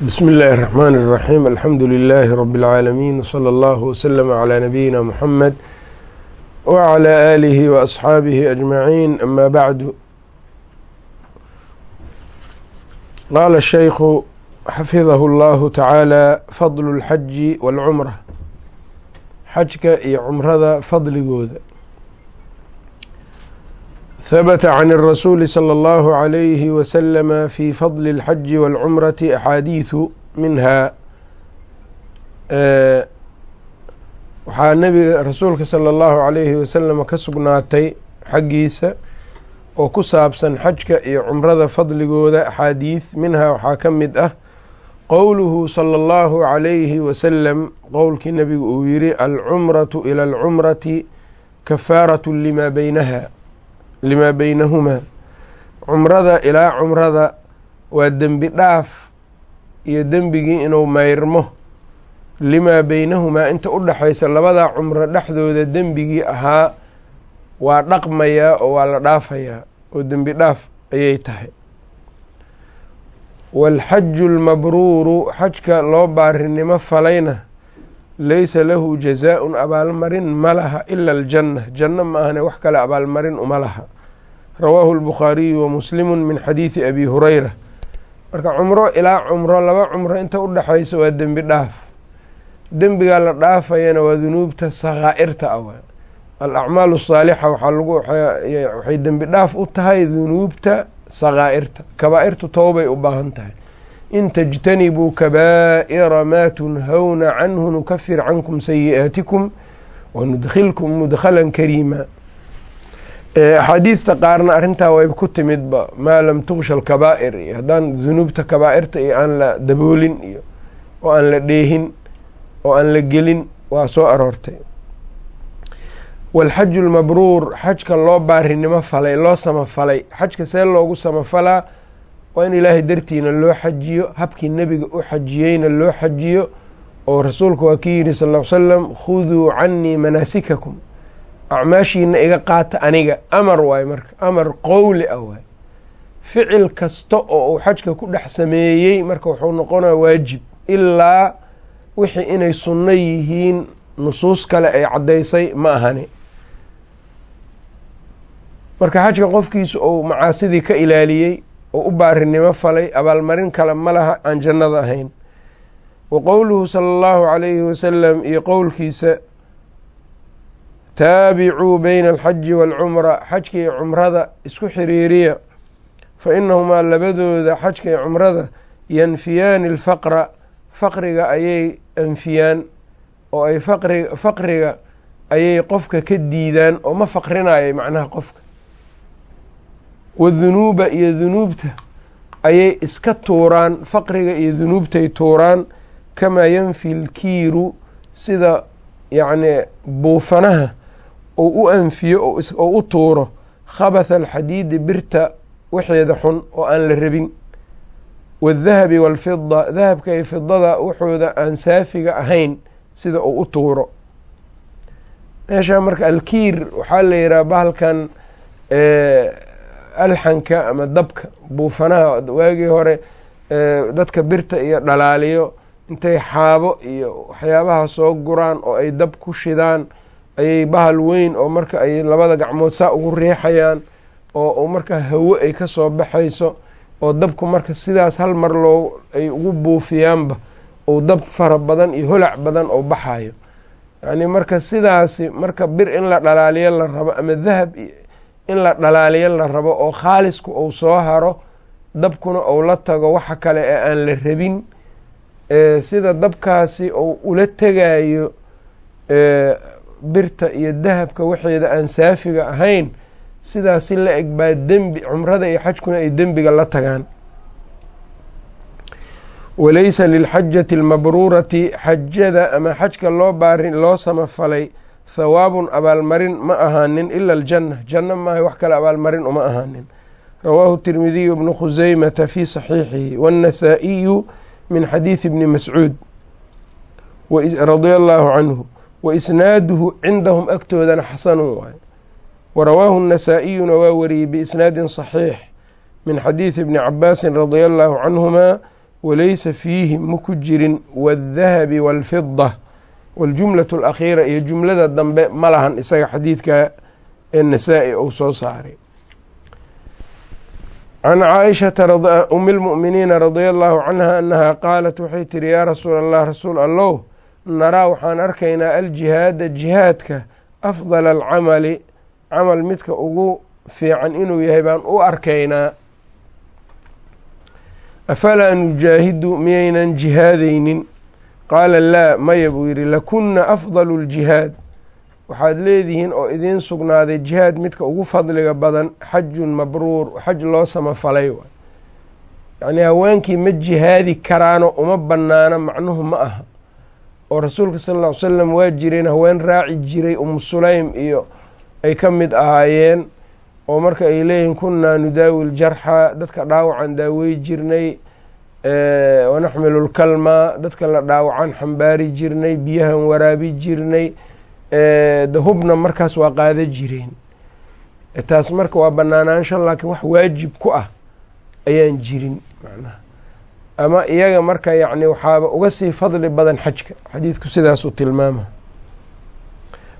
bsm اllahi الرحmn الرaxيm alxamdu لlh rb العaalamiin wslى اllah wslm عlى nabiyina mxamed wعlى آlih وأصxaabihi أجmaعin ama bعdu qaala الshaykhu xafidahu اllahu tacaalى fadl الxaji wاlcumra xajka iyo cumrada fadligooda habta can الrasuuli slى اllahu عalayhi waslama fi fadli اlxaji wاlcumrati axaadiiثu minha waxaa nabiga rasuulka salى اllahu عalayhi wasalama ka sugnaatay xaggiisa oo ku saabsan xajka iyo cumrada fadligooda axaadiis minhaa waxaa ka mid ah qowluhu salى اllahu عalayhi wasalam qowlkii nabigu uu yiri alcumratu ilى اlcumrati kafaaraة lima beynaha limaa beynahumaa cumrada ilaa cumrada waa dembi dhaaf iyo dembigii inuu mayrmo. Limaa beynahumaa inta u dhexaysa labadaa cumro dhexdooda dembigii ahaa waa dhaqmayaa oo waa la dhaafayaa oo dembi dhaaf ayay tahay. Waalxaju lmabruuru xajka loo baarinimo falayna laysa lahu jazaa-un abaalmarin ma laha ila aljanna. Janno ma ahane wax kale abaalmarin uma laha. Rawaahu lbukhaariyu wa muslimu min xadiidi abi hureyra marka cumro ilaa cumro laba cumro inta u dhexaysa waa dembi dhaaf. Dembigaa la dhaafayana waa dunuubta sakhaa'irta ah alacmaalu asaalixa waxaa lagu waxay dembi dhaaf u tahay dunuubta sakhaa'irta kabaa-irtu towbay u baahan tahay in tajtanibuu kabaa'ira maa tunhawna canhu nukafir cankum sayi'aatikum wanudkhilkum mudkhalan kariima axaadiidta qaarna arrintaa way ku timidba maa lam tugsha alkabaa'ir iyo haddaan dunuubta kabaa'irta iyo aan la daboolin iyo oo aan la dheehin oo aan la gelin waa soo aroortay waalxaju lmabruur xajka loo baarinimo falay loo samafalay xajka see loogu samafalaa waa in ilaahay dartiina loo xajiyo habkii nebiga u xajiyeyna loo xajiyo oo rasuulku waa ki yidhi sal l salam khuduu canii manaasikakum. Acmaashiina iga qaata aniga. Amar waay marka amar qowli ah waay. Ficil kasta oo uu xajka ku dhex sameeyey marka wuxuu noqonaya waajib ilaa wixii inay sunno yihiin nusuus kale ay caddaysay ma ahani. Marka xajka qofkiisu uu macaasidii ka ilaaliyey oo u baarinimo falay abaalmarin kale ma laha aan jannada ahayn. Wa qowluhu sala allahu calayhi wasalam iyo qowlkiisa taabicuu beyna alxaji waalcumra xajka iyo cumrada isku xiriiriya. Fa inahumaa labadooda xajka iyo cumrada yanfiyaani alfaqra faqriga ayay anfiyaan oo ay faqri faqriga ayay qofka ka diidaan oo ma faqrinayay macnaha qofka wadunuuba iyo dunuubta ayay iska tuuraan faqriga iyo dunuubtay tuuraan kamaa yanfi lkiiru sida yacni buufanaha ou u anfiyo oo u tuuro khabatha alxadiidi birta waxeeda xun oo aan la rabin waadahabi waalfida dahabka iyo fidada waxooda aan saafiga ahayn sida uu u tuuro meeshaa marka alkiir waxaa la yidhaha bahalkan alxanka ama dabka buufanaha waagii hore dadka birta iyo dhalaaliyo intay xaabo iyo waxyaabaha soo guraan oo ay dab ku shidaan ayay bahal weyn oo marka ay labada gacmood saa ugu riixayaan oo marka hawo ay ka soo baxayso oo dabku marka sidaas hal mar loo ay ugu buufiyaanba ou dab fara badan iyo holac badan oo baxayo yacni marka sidaasi marka bir in la dhalaaliyo la rabo ama dahab in la dhalaaliyo la rabo oo khaalisku uu soo haro dabkuna ou la tago waxa kale ee aan la rabin sida dabkaasi uu ula tegayo birta iyo dahabka waxeeda aan saafiga ahayn sidaasi la eg baa dembi cumrada iyo xajkuna ay dembiga la tagaan. Walaysa lilxajati almabruurati xajada ama xajka loo baarin loo samafalay thawaabun abaalmarin ma ahaanin ila aljanna janno maaha wax kale abaalmarin uma ahaanin. Rawaahu tirmidiyu bnu khuseymata fi saxiixihi waannasaa'iyu min xadiidi bni mascuud. Radia allaahu canhu. Wa isnaaduhu cindahum agtoodana xasanun waay. Warawaahu nasaa-iyuna waa wariyey biisnaadin saxiix min xadiidi bni cabaasin radia allaahu canhuma walaysa fiihi maku jirin waadahabi waalfida waljumlatu alakhiira iyo jumlada dambe ma lahan isaga xadiidka ee nasaa-i uu soo saaray can caaishata umi lmu'miniina radia allahu canha annaha qaalat waxay tihi yaa rasuul allah rasuul allow naraa waxaan arkaynaa aljihaada jihaadka afdala alcamali camal midka ugu fiican inuu yahay baan u arkaynaa afalaa nujaahidu miyaynan jihaadaynin qaala laa maya buu yidhi lakunna afdalu ljihaad waxaad leedihiin oo idiin sugnaaday jihaad midka ugu fadliga badan xajun mabruur xaj loo samafalay yacnii haweenkii ma jihaadi karaano uma bannaano macnuhu ma aha oo rasuulka sala alla ly salam waa jireen haween raaci jiray umu sulaym iyo ay ka mid ahaayeen oo marka ay leeyihiin kunnaa nudaawi ljarxa dadka dhaawacan daawey jirnay wanaxmilu lkalma dadka la dhaawacan xambaari jirnay biyahan waraabi jirnay de hubna markaas waa qaada jireen. Taas marka waa banaanaansho laakiin wax waajib ku ah ayaan jirin macnaha. Ama iyaga marka yacni waxaaba uga sii fadli badan xajka. Xadiidku sidaasuu tilmaama.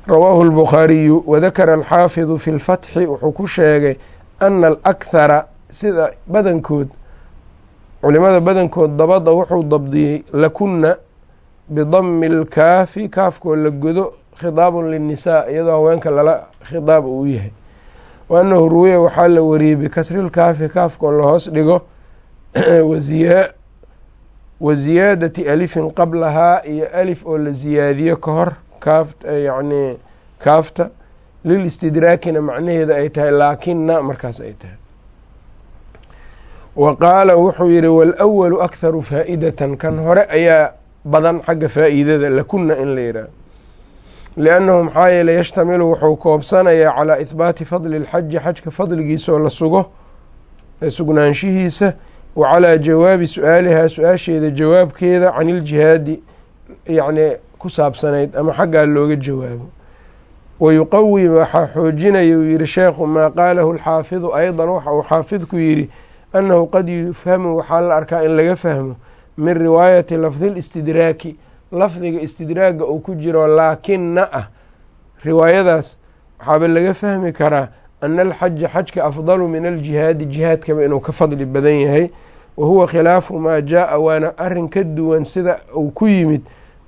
Rawaahu lbukhaariyu wadakara alxaafidu fi lfatxi wuxuu ku sheegay ana alakhara sida badankood culimada badankood dabada wuxuu dabdiyey lakunna bidami lkaafi kaafkoo la godo khidaabun linnisaa iyadoo haweenka lala khidaab uu yahay. Wa annahu ruwiya waxaa la wariyey bikasrilkaafi kaafkoo lahoos dhigo wa ziyaadati alifin qablahaa iyo alif oo la ziyaadiyo ka hor kaaf yacni kaafta lil istidraakina macnaheeda ay tahay laakina markaas ay tahay wa qaala wuxuu yihi walawalu akharu faa'idatan. Kan hore ayaa badan xagga faa'iidada lakuna in la yidhaaho liannahu maxaa yeeley yashtamilu wuxuu koobsanayaa calaa ihbaati fadli اlxaji xajka fadligiisaoo la sugo ee sugnaanshihiisa wa calaa jawaabi su'aalihaa su'aasheeda jawaabkeeda can iljihaadi yacni ku saabsanayd ama xaggaa looga jawaabo. Wa yuqawi waxaa xoojinaya uu yihi sheekhu maa qaalahu alxaafidu aydan waxa uu xaafidku yidhi annahu qad yufhamu waxaa la arkaa in laga fahmo min riwaayati lafdi listidraaki lafdiga istidraagga uu ku jiro laakina ah riwaayadaas waxaaba laga fahmi karaa ana alxaja xajka afdalu min aljihaadi jihaadkaba inuu ka fadli badan yahay wa huwa khilaafu maa jaa-a waana arrin ka duwan sida uu ku yimid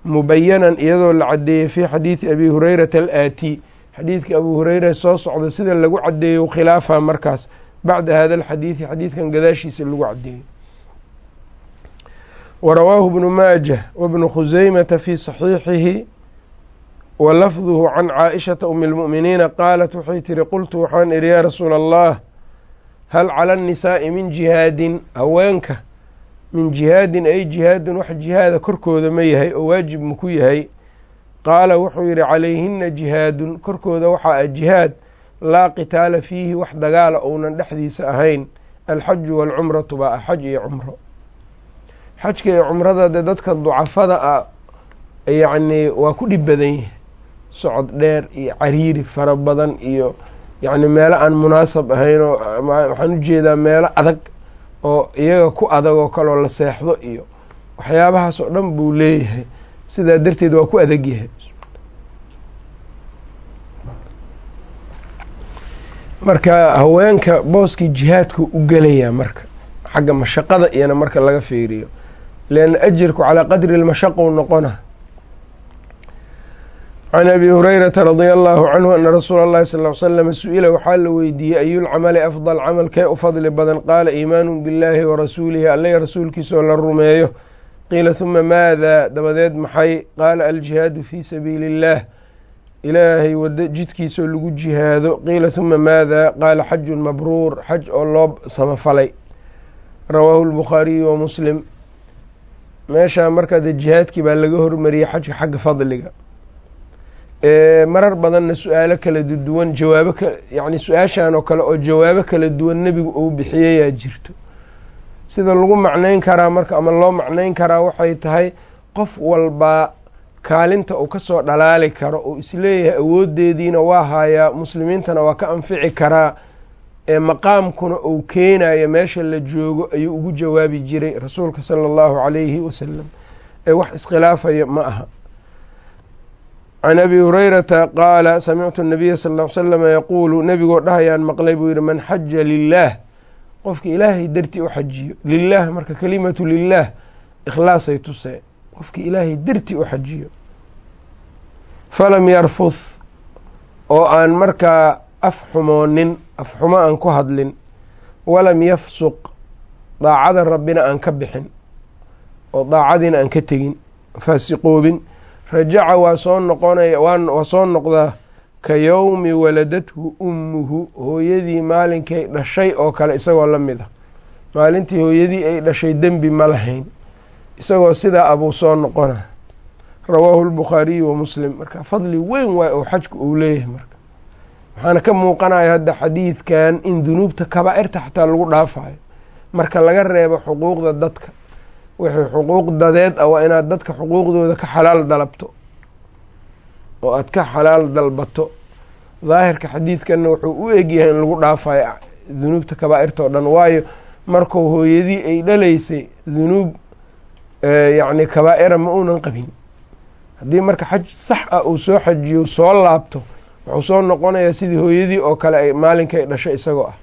mubayanan iyadoo la cadeeyey fii xadiidi abi hurayrata alaati xadiidka abu hureyra soo socda sida lagu cadeeyo khilaafa markaas bacda hada alxadiidi xadiidkan gadaashiisa lagu cadeeyey. Warawaahu bnu maajah wabnu khuseymata fi saxiixihi wa lafduhu can caaishata umi lmu'miniina qaalat waxay tiri qultu waxaan idhi yaa rasuula allah hal cala annisaa'i min jihaadin? Haweenka min jihaadin ay jihaadin wax jihaada korkooda ma yahay oo waajib maku yahay? Qaala wuxuu yidhi calayhina jihaadun korkooda waxaa ah jihaad laa qitaala fiihi wax dagaala ounan dhexdiisa ahayn alxaju waalcumratu baa ah xaj iyo cumro. Xajka iyo cumrada dee dadka ducafada ah yacnii waa ku dhib badan yahay socod dheer iyo cariiri fara badan iyo yacni meelo aan munaasab ahayn oo waxaan u jeedaa meelo adag oo iyaga ku adag oo kaleoo la seexdo iyo waxyaabahaas oo dhan buu leeyahay. Sidaa darteed waa ku adag yahay marka haweenka booskii jihaadku u gelayaa marka xagga mashaqada iyana marka laga fiiriyo leanna ajirku calaa qadri lmashaqu noqona can abi hurayrata radia allahu canhu ana rasuula اllahi sal l slama su-ila waxaa la weydiiyey ayulcamali afdal camal kee u fadli badan qaala iimaanu biاllaahi wa rasuulihi alle rasuulkiisaoo la rumeeyo qiila huma maada dabadeed maxay qaala aljihaadu fii sabiili اllah ilaahay wado jidkiisoo lagu jihaado. Qiila huma maada qaala xajun mabruur xaj oo loo samafalay. Rawaahu lbukhaariyu wa muslim. Meeshaa markaa dee jihaadkii baa laga hormariyey xajka xagga fadliga. Marar badanna su'aalo kala duwan jawaabo ka yacni su'aashan oo kale oo jawaabo kala duwan nebigu uu bixiyayaa jirto. Sida lagu macnayn karaa marka ama loo macnayn karaa waxay tahay qof walbaa kaalinta uu ka soo dhalaali karo uu is leeyahay awoodeediina waa haayaa muslimiintana waa ka anfici karaa ee maqaamkuna uu keenayo meesha la joogo ayuu ugu jawaabi jiray rasuulka sala allahu calayhi wasalam ee wax iskhilaafaya ma aha. Can abi hurayrata qaala samictu nabiya sal l slama yaquulu nebigoo dhahayaan maqlay buu yihi man xaja lilaah qofka ilaahay dartii u xajiyo. Lilaah marka kelimatu lilaah ikhlaasay tusee qofka ilaahay dartii u xajiyo. Falam yarfuth oo aan markaa af xumoonin af xumo aan ku hadlin walam yafsuq daacada rabbina aan ka bixin oo daacadiina aan ka tegin faasiqoobin rajaca waa soo noqonaya waa soo noqdaa ka yowmi waladathu ummuhu hooyadii maalinkay dhashay oo kale isagoo la mid ah. Maalintii hooyadii ay dhashay dembi ma lahayn isagoo sidaa abuu soo noqona. Rawaahu lbukhaariyu wa muslim. Marka fadli weyn waay oo xajku uu leeyahay marka. Waxaana ka muuqanaya hadda xadiidkan in dunuubta kabaa-irta xataa lagu dhaafayo marka laga reebo xuquuqda dadka wixii xuquuq dadeed ah waa inaad dadka xuquuqdooda ka xalaal dalabto. Oo aad ka xalaal dalbato. Daahirka xadiidkanna wuxuu u egyahay in lagu dhaafayo dunuubta kabaa-irta oo dhan. Waayo markuu hooyadii ay dhalaysay dunuub yacni kabaa-ira ma uunan qabin. Haddii marka xaj sax ah uu soo xajiyo soo laabto wuxuu soo noqonayaa sidii hooyadii oo kale ay maalinkay dhashay isagoo ah.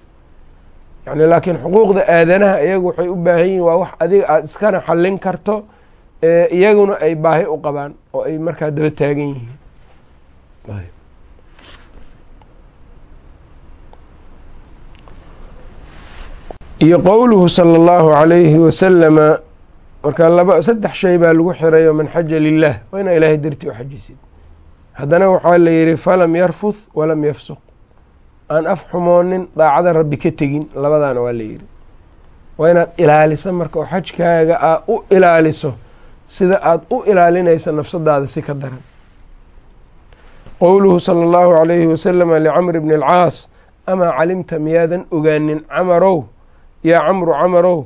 Yani laakiin xuquuqda aadanaha iyagu waxay u baahan yihiin waa wax adiga aada iskana xallin karto iyaguna ay baahi u qabaan oo ay markaa daba taagan yihiin. Iyo qowluhu sala allahu calayhi wasalama marka saddex shay baa lagu xirayo man xaja lilah waa inaa ilaahay dartii u xajisid haddana waxaa la yidhi falam yarfuth walam yafsuq. Aan af xumoonin daacada rabbi ka tegin labadaana waa la yidhi. Waa inaad ilaaliso marka oo xajkaaga aad u ilaaliso sida aad u ilaalinaysa nafsadaada si ka daran. Qowluhu sala allahu calayhi wasalama licamr bni alcaas amaa calimta miyaadan ogaanin camarow yaa camru camarow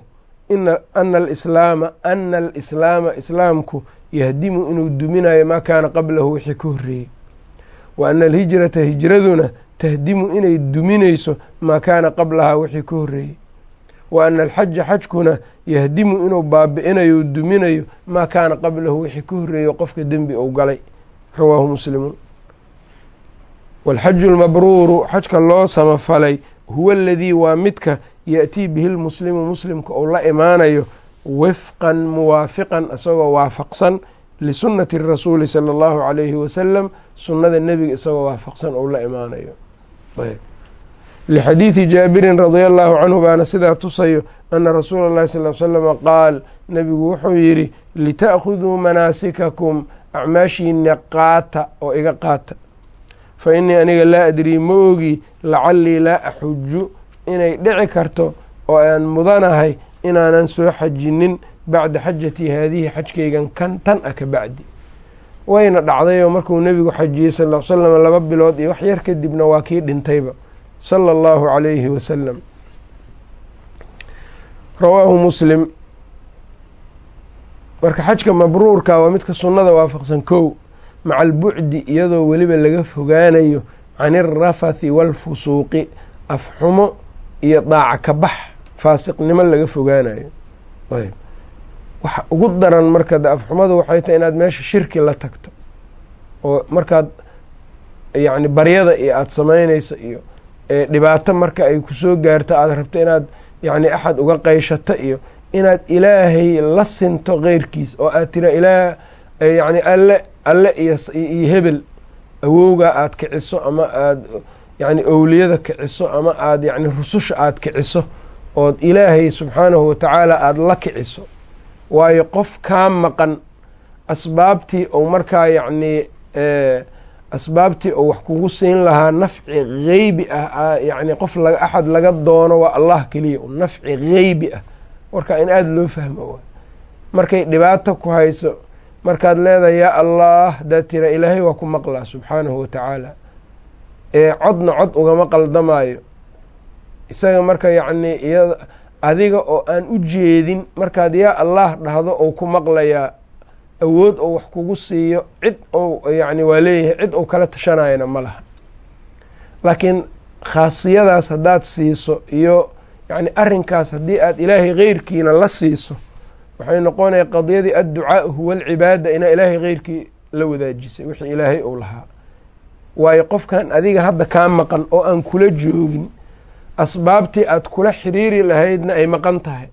ana alislaama ana alislaama islaamku yahdimu inuu duminayo maa kaana qablahu wixii ka horreeyey wa ana alhijrata hijraduna tahdimu inay duminayso maa kaana qablahaa wixii ka horreeyey wa ana alxaja xajkuna yahdimu inuu baabi'inayo duminayo maa kaana qablahu wixii ka horreeyo qofka dembi ou galay rawaahu muslimuun waalxaju lmabruuru xajka loo samafalay huwa aladii waa midka yaأtii bihi lmuslimu muslimka ou la imaanayo wifqan muwaafiqan isagoo waafaqsan lisunati rasuuli sala allahu calayhi wasalam sunnada nebiga isagoo waafaqsan ou la imaanayo. Lixadiidi jaabirin radia allahu canhu baana sidaa tusayo ana rasuula اllahi sal l slama qaal nebigu wuxuu yidhi lita'khuduu manaasikakum acmaashiina qaata oo iga qaata. Fa innii aniga laa adrii ma ogi lacallii laa axuju inay dhici karto oo aan mudanahay inaanan soo xajinin bacda xajatii haadihi xajkaygan kan tan ah ka bacdi. Wayna dhacdayoo markuu nebigu xajiyey sal l slam laba bilood iyo wax yar kadibna waa kii dhintayba sala allahu calayhi wasalam rawaahu muslim. Marka xajka mabruurka waa midka sunnada waafaqsan kow maca albucdi iyadoo weliba laga fogaanayo can alrafathi waalfusuuqi afxumo iyo daaca ka bax faasiqnimo laga fogaanayo. Ayb. Waxa ugu daran marka de afxumadu waxay tahay inaad meesha shirki la tagto oo markaad yacni baryada iyo aada samaynayso iyo dhibaato marka ay ku soo gaarto aada rabto inaad yacni axad uga qayshato iyo inaad ilaahay la sinto keyrkiis oo aad tira ilaa yacni alle alle iyo iyo hebel awowgaa aada kiciso ama aada yacni owliyada kiciso ama aada yacni rususha aada kiciso ood ilaahay subxaanahu watacaala aada la kiciso waayo qof kaa maqan asbaabtii ou markaa yacni asbaabtii ou wax kugu siin lahaa nafci geybi ah yacni qof axad laga doono waa allah keliya nafci geybi ah. Warkaa in aada loo fahmo waay markay dhibaato ku hayso markaad leedahay yaa allah hadaad tira ilaahay waa ku maqlaa subxaanahu watacaala ee codna cod ugama qaldamaayo. Isaga marka yacni iya adiga oo aan u jeedin markaad yaa allah dhahdo ou ku maqlayaa awood ou wax kugu siiyo cid ou yacni waa leeyahay cid ou kala tashanayana ma laha. Laakiin khaasiyadaas haddaad siiso iyo yacni arrinkaas haddii aad ilaahay keyrkiina la siiso waxay noqonaya qadiyadii adducaau huwa alcibaada inaa ilaahay keyrkii la wadaajisay wixii ilaahay uu lahaa waayo qofkan adiga hadda kaa maqan oo aan kula joogin asbaabtii aad kula xiriiri lahaydna ay maqan tahay.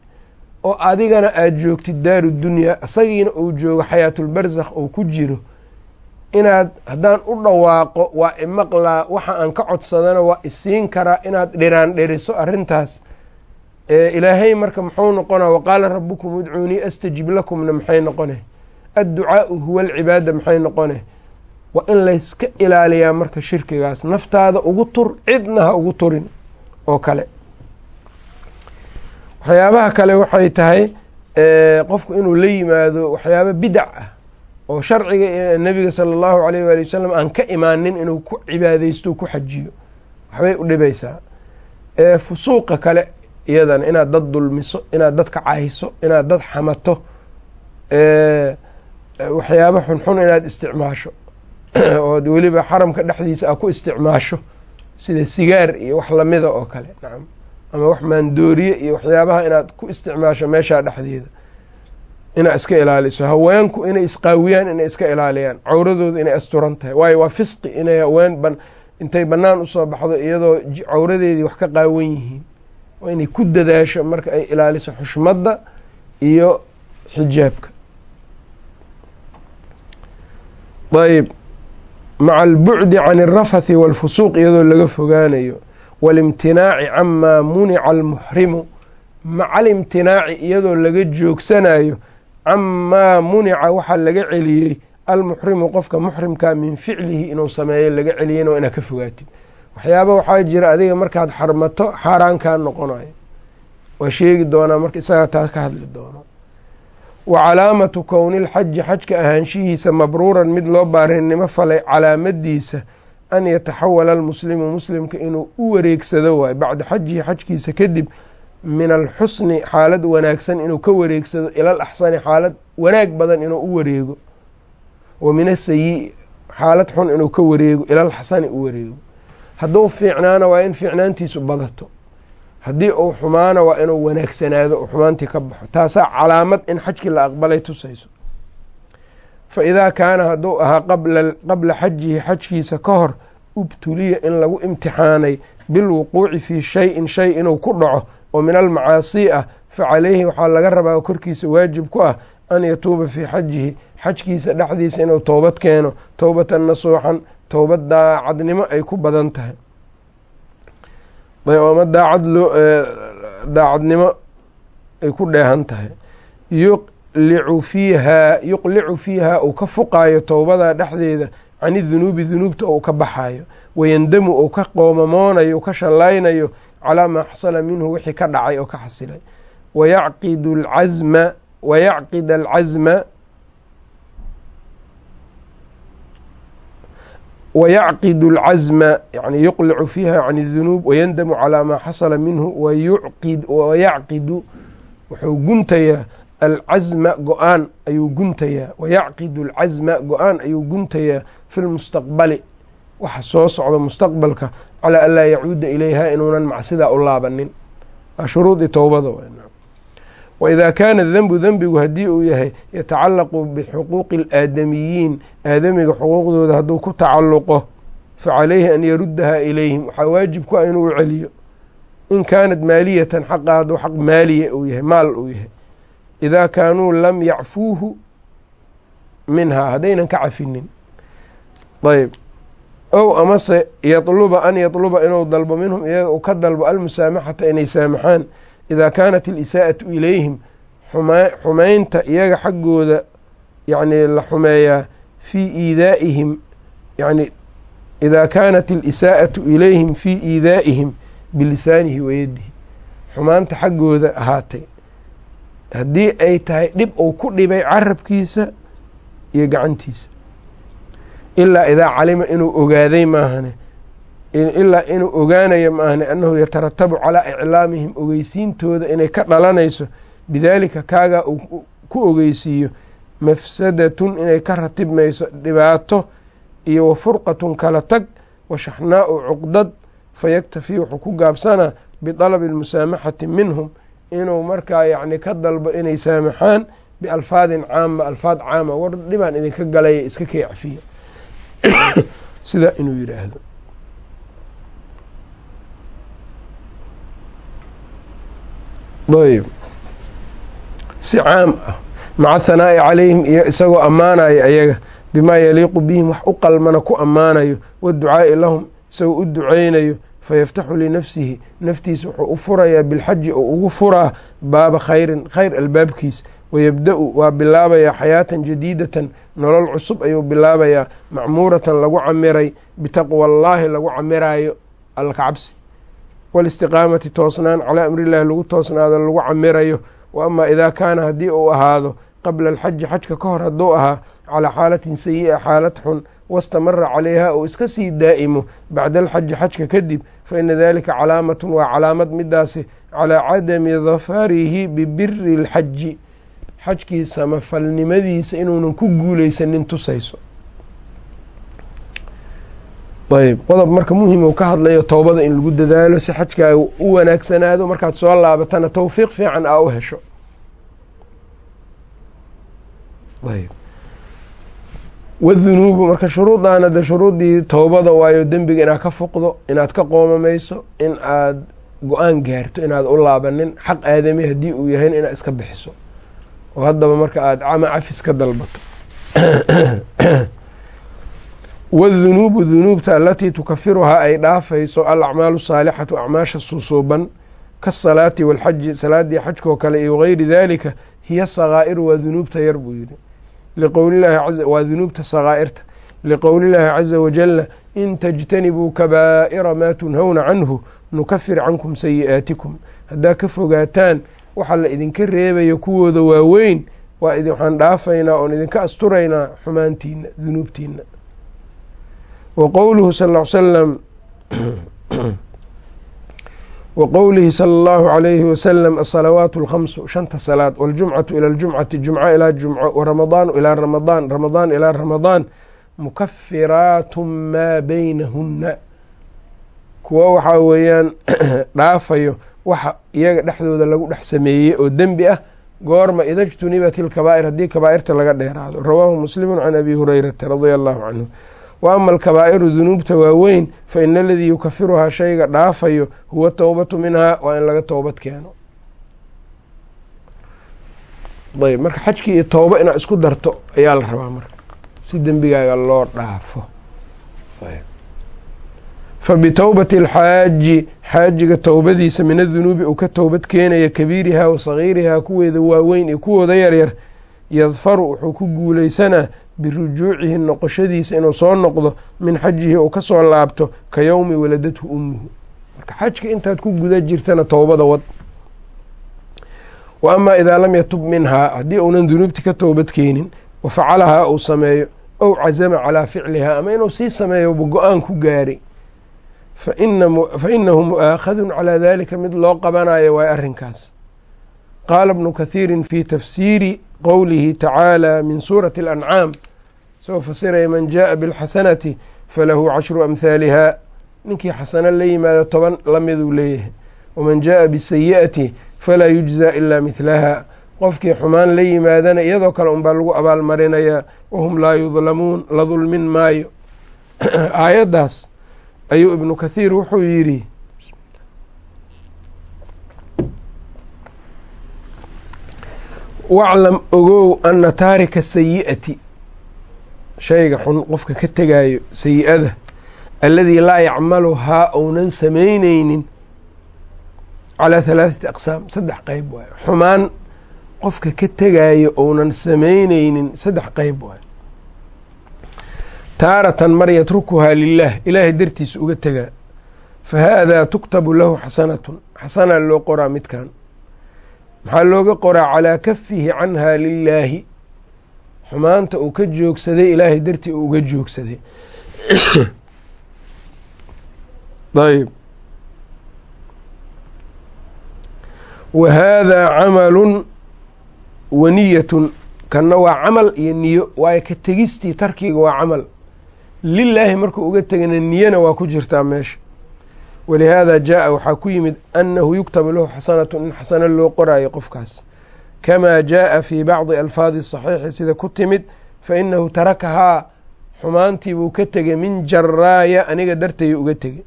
Oo adigana aada joogtid daaru dunyaa isagiina uu joogo xayaatulbarzakh oo ku jiro inaad haddaan u dhawaaqo waa imaqlaa waxa aan ka codsadana waa isiin karaa inaad dhiraan dheriso arrintaas. Ilaahay marka muxuu noqona waqaala rabukum udcuunii astajib lakumna maxay noqone adducaau huwa alcibaada maxay noqone waa in layska ilaaliyaa marka shirkigaas. Naftaada ugu tur cidna ha ugu turin. Oo kale. Waxyaabaha kale waxay tahay qofku inuu la yimaado waxyaaba bidac ah. Oo sharciga nabiga sala allahu alayh waali wasalam aan ka imaanin inuu ku cibaadeysto ku xajiyo. Waxbay u dhibaysaa. Fusuuqa kale iyadana inaad dad dulmiso inaad dad ka cayso inaad dad xamato. Waxyaaba xunxun inaad isticmaasho ood weliba xaramka dhexdiisa aa ku isticmaasho sida sigaar iyo wax lamida oo kale. Nacam ama wax maandooriye iyo waxyaabaha inaad ku isticmaasho meeshaa dhexdeeda. Inaad iska ilaaliso. Haweenku inay isqaawiyaan inay iska ilaaliyaan. Cawradooda inay asturan tahay. Waayo waa fisqi inay haween intay bannaan u soo baxdo iyadoo cawradeedii wax ka qaawan yihiin. Waa inay ku dadaasho marka ay ilaaliso xushmadda iyo xijaabka. Ayb maca albucdi can alrafathi waalfusuuq iyadoo laga fogaanayo. waalimtinaaci camaa munica almuxrimu maca alimtinaaci iyadoo laga joogsanayo. camaa munica waxaa laga celiyey. almuxrimu qofka muxrimkaa min ficlihi inuu sameeyo laga celiyeyna waa inaad ka fogaatid. waxyaaba waxaa jira adiga markaad xarmato xaaraankaa noqonayo. waa sheegi doonaa marka isagaa taas ka hadli doono wa calaamatu kowni lxaji xajka ahaanshihiisa mabruuran mid loo baarinimo falay calaamadiisa an yataxawala almuslimu muslimka inuu u wareegsado waayo. Bacda xajihi xajkiisa kadib min alxusni xaalad wanaagsan inuu ka wareegsado ila alaxsani xaalad wanaag badan inuu u wareego. Wa min asayi xaalad xun inuu ka wareego ila alxasani u wareego. Hadduu fiicnaana waa in fiicnaantiisu badato haddii uu xumaana waa inuu wanaagsanaado oo xumaantii ka baxo. Taasaa calaamad in xajkii la aqbalay tusayso. Fa idaa kaana hadduu ahaa qabla xajihi xajkiisa ka hor ubtuliya in lagu imtixaanay bilwuquuci fii shayin shay inuu ku dhaco oo min almacaasii ah fa caleyhi waxaa laga rabaa korkiisa waajib ku ah an yatuuba fii xajihi xajkiisa dhexdiisa inuu toobad keeno towbatan nasuuxan towbad daacadnimo ay ku badan tahay ama daacad loo daacadnimo ay ku dheehan tahay. Yuqlicu fiihaa yuqlicu fiihaa uu ka fuqaayo towbada dhexdeeda cani dunuubi dunuubta ou ka baxayo wayandamu ou ka qoomamoonayo u ka shallaynayo calaa maa xasala minhu wixii ka dhacay oo ka xasilay. Wayacqidu alcazma wayacqid alcazma wayacqid alcazma yani yuqlicu fiiha can اdunuub wayandamu calaa maa xasala minhu wayacqidu wuxuu guntayaa alcazma go'aan ayuu guntayaa wayacqidu alcazma go'aan ayuu guntayaa fi lmustaqbali waxa soo socda mustaqbalka calaa an laa yacuuda ilayha inuunan macsidaa u laabanin waa shuruudii towbada waidaa kaana denbu denbigu haddii uu yahay yatacalaqu bixuquuqi alaadamiyiin aadamiga xuquuqdooda hadduu ku tacalluqo fa calayhi an yaruddaha ilayhim. Waxaa waajib ku ah inuu u celiyo. In kaanat maaliyatan xaqa hadduu xaq maaliya uu yahay maal uu yahay. Idaa kaanuu lam yacfuuhu minhaa haddaynan ka cafinin. Ayb ow amase yadluba an yadluba inuu dalbo minhum iyaga uu ka dalbo almusaamaxata inay saamaxaan idaa kaanat alisaa'atu ilayhim xumaynta iyaga xaggooda yani la xumeeyaa fii iidaa'ihim yani idaa kaanat alisaa'atu ilayhim fii iidaa'ihim bilisaanihi wayadihi xumaanta xaggooda ahaatay haddii ay tahay dhib uu ku dhibay carabkiisa iyo gacantiisa. ilaa idaa calima inuu ogaaday maahane ilaa inuu ogaanayo maahane annahu yataratabu calaa iclaamihim ogeysiintooda inay ka dhalanayso bidaalika kaagaa uu ku ogeysiiyo mafsadatun inay ka ratibmayso dhibaato iyo wa furqatun kala tag wa shaxnaau cuqdad fayaktafii wuxuu ku gaabsanaa bidalabi almusaamaxati minhum inuu markaa yacni ka dalbo inay saamaxaan bialfaadin caama alfaad caama war dhibaan idinka galaya iska kay cafiya sida inuu yidhaahdo ayb si caam ah maca hanaa'i calayhim iyo isagoo ammaanayo ayaga bimaa yaliiqu bihim wax u qalmana ku ammaanayo waducaa'i lahum isagoo u duceynayo fayaftaxu linafsihi naftiisa wuxuu u furayaa bilxaji oo ugu furaa baaba khayrin khayr albaabkiis wayabda-u waa bilaabayaa xayaatan jadiidatan nolol cusub ayuu bilaabayaa macmuuratan lagu camiray bitaqwa allaahi lagu camiraayo alla ka cabsi walistiqaamati toosnaan calaa amrillahi lagu toosnaado lagu camirayo. Wa amaa idaa kaana haddii uu ahaado qabla alxaji xajka ka hor hadduu ahaa calaa xaalatin sayi-a xaalad xun wastamara calayha uu iska sii daa'imo bacda alxaji xajka kadib fa ina dalika calaamatun waa calaamad midaasi calaa cadami dafarihi bibiri lxaji xajkii samafalnimadiisa inuunan ku guuleysanin tusayso ayb qodob marka muhiim uu ka hadlayo towbada in lagu dadaalo si xajkaaga u wanaagsanaado markaad soo laabatana towfiiq fiican aa u hesho. Ayb. Wadunuubu marka shuruudaana de shuruudii towbada waayo dembiga inaad ka fuqdo inaad ka qoomamayso in aad go'aan gaarto inaad u laabanin xaq aadami haddii uu yahayn inaad iska bixiso. Oo haddaba marka aada cama cafis ka dalbato wadunuubu dunuubta alatii tukafiruhaa ay dhaafayso alacmaalu saalixatu acmaasha susuuban kasalaati walxaji salaadii xajkoo kale iyo gayri dalika hiya sakaa'iru waa dunuubta yar buu yihi waa dunuubta sakaa'irta liqowlillaahi caza wajala in tajtanibuu kabaa'ira maa tunhawna canhu nukafir cankum sayi'aatikum haddaa ka fogaataan waxaa la idinka reebaya kuwooda waaweyn waa waxaan dhaafaynaa oon idinka asturaynaa xumaantiina dunuubtiina wa qowluhu sal l salam wa qowlihi sala allahu alayhi wasalam asalawaat alkhamsu shanta salaad waljumcatu ila ljumcati jumco ilaa jumco waramadaanu ilaa ramadaan ramadaan ilaa ramadaan mukafiraatu maa beynahunna kuwo waxaa weeyaan dhaafayo waxa iyaga dhexdooda lagu dhex sameeyey oo dembi ah goorma ida jtunibat ilkabaa'ir haddii kabaa'irta laga dheeraado. Rawaahu muslimu can abi hurayrata radia allahu canhu wa ama alkabaa'iru dunuubta waaweyn fa ina aladii yukafiruhaa shayga dhaafayo huwa towbatu minhaa waa in laga toobad keeno. Ayb marka xajkii iyo towba inaad isku darto ayaa la rabaa marka. Si dembigaaga loo dhaafo. Fa bitowbati alxaaji xaajiga towbadiisa min adunuubi uu ka towbad keenaya kabiirihaa wa sagiirihaa kuweeda waaweyn iyo kuwooda yaryar yadfaru wuxuu ku guuleysanaa birujuucihi noqoshadiisa inuu soo noqdo min xajihi uu ka soo laabto ka yowmi waladathu ummuhu. Marka xajka intaad ku guda jirtana towbada wad. Wa amaa idaa lam yatub minhaa haddii uunan dunuubti ka towbad keenin wa facalahaa uu sameeyo ow casama calaa ficlihaa ama inuu sii sameeyoba go'aan ku gaaray. Fa inahu mu'aakhadun calaa dalika mid loo qabanayo waay arrinkaas. Qaala bnu kathiirin fi tafsiiri qowlihi tacaala min suurati alancaam isagoo fasiraya man jaءa biاlxasanati falahu cashru amhaaliha ninkii xasano la yimaado toban lamiduu leeyahay waman jaءa bisayi'ati falaa yujza ila mihlaha qofkii xumaan la yimaadana iyadoo kale unbaa lagu abaalmarinayaa wahum laa yudlamuun la dulmin maayo aayaddaas ayuu ibnu kathiir wuxuu yidhi waclam ogow ana taarika sayi'ati shayga xun qofka ka tegaayo sayi-ada alladii laa yacmaluhaa ounan samayneynin calaa halaathati aqsaam saddex qeyb waayo xumaan qofka ka tegaayo ounan samayneynin saddex qeyb waayo taaratan mar yatrukuhaa lilah ilaahay dartiisa uga tegaa. Fa haadaa tuktabu lahu xasanatun xasanaa loo qoraa midkan maxaa looga qoraa calaa kafihi canhaa lilaahi xumaanta uu ka joogsaday ilaahay dartii uu uga joogsaday. Ayb wa haadaa camalun wa niyatun kanna waa camal iyo niyo waayo ka tegistii tarkiga waa camal. Lilaahi markuu uga tegana niyana waa ku jirtaa meesha. Walihaada jaa waxaa ku yimid annahu yuktabu lahu xasanatu in xasano loo qoraayo qofkaas kamaa jaaa fii bacdi alfaadi saxiixi sida ku timid fainahu tarakahaa xumaantii buu ka tegay min jaraaya aniga dartay uga tegay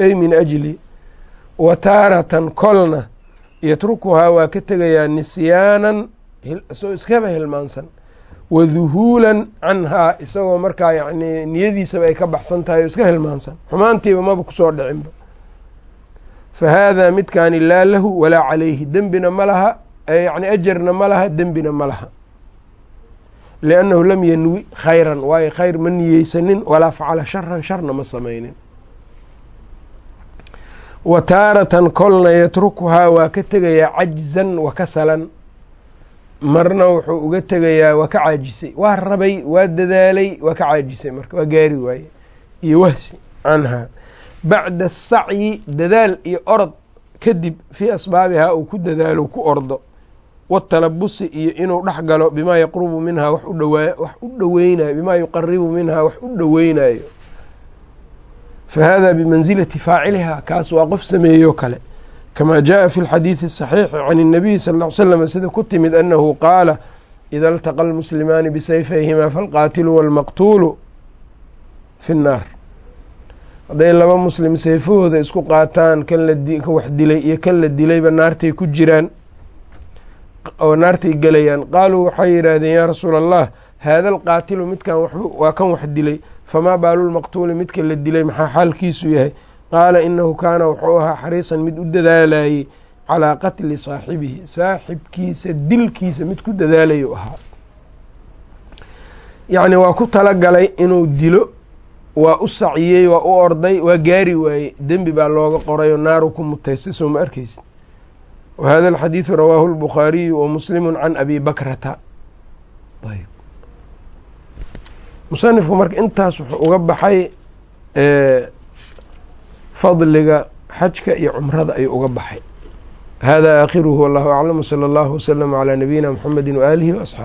ay min ajli wa taaratan kolna yatrukuhaa waa ka tegayaa nisyaanan isagoo iskaba hilmaansan wa duhuulan canhaa isagoo markaa yani niyadiisaba ay ka baxsan tahay oo iska hilmaansan xumaantiiba maba ku soo dhicinba fa haadaa midkaani laa lahu walaa calayhi dembina ma laha yani ajarna ma laha dembina ma laha liannahu lam yanwi khayran waayo khayr ma niyeysanin walaa facala sharan sharna ma samaynin. Wa taaratan kolna yatrukuhaa waa ka tegayaa cajzan wa kasalan. Marna wuxuu uga tegayaa waa ka caajisay. Waa rabay waa dadaalay waa ka caajisay. Marka waa gaari waaye. Iyo wahsi canhaa bacda asacyi dadaal iyo orod kadib fii asbaabihaa uu ku dadaalo ku ordo watalabusi iyo inuu dhex galo bimaa yaqrubu minhaa wax u dhaweynayo bimaa yuqaribu minhaa wax u dhoweynayo fa hada bimansilati faacilihaa kaas waa qof sameeyo kale kama jaءa fi اlxadiiثi الصaxiixi can الnabiyi sal ا ly slam sida ku timid anahu qaala ida اltaqa اlmuslimaani bisayfayhima falqaatilu wاlmaqtuulu fi الnaar hadday laba muslim sayfahooda isku qaataan kan ka wax dilay iyo kan la dilayba naartay ku jiraan oo naartay gelayaan qaaluu waxay yidhaahdeen yaa rasuula allah haada alqaatilu midkan waa kan wax dilay famaa baalu lmaqtuuli midka la dilay maxaa xaalkiisu yahay? Qaala inahu kaana wuxuu ahaa xariisan mid u dadaalayey calaa qatli saaxibihi saaxibkiisa dilkiisa mid ku dadaalayu ahaa. Yacni waa ku talagalay inuu dilo waa u saciyey waa u orday waa gaari waayey dembi baa looga qorayoo naaru ku mutaystay soo ma arkeysid wa hada alxadiidu rawaahu lbukhaariyu wa muslimu can abi bakrata ayb musanifku marka intaas wuxuu uga baxay fadliga xajka iyo cumrada ayuu uga baxay hada aakhiruhu wallahu aclam wsala allahu waslama calaa nabiyina mxamedi waaalihi waasxaabi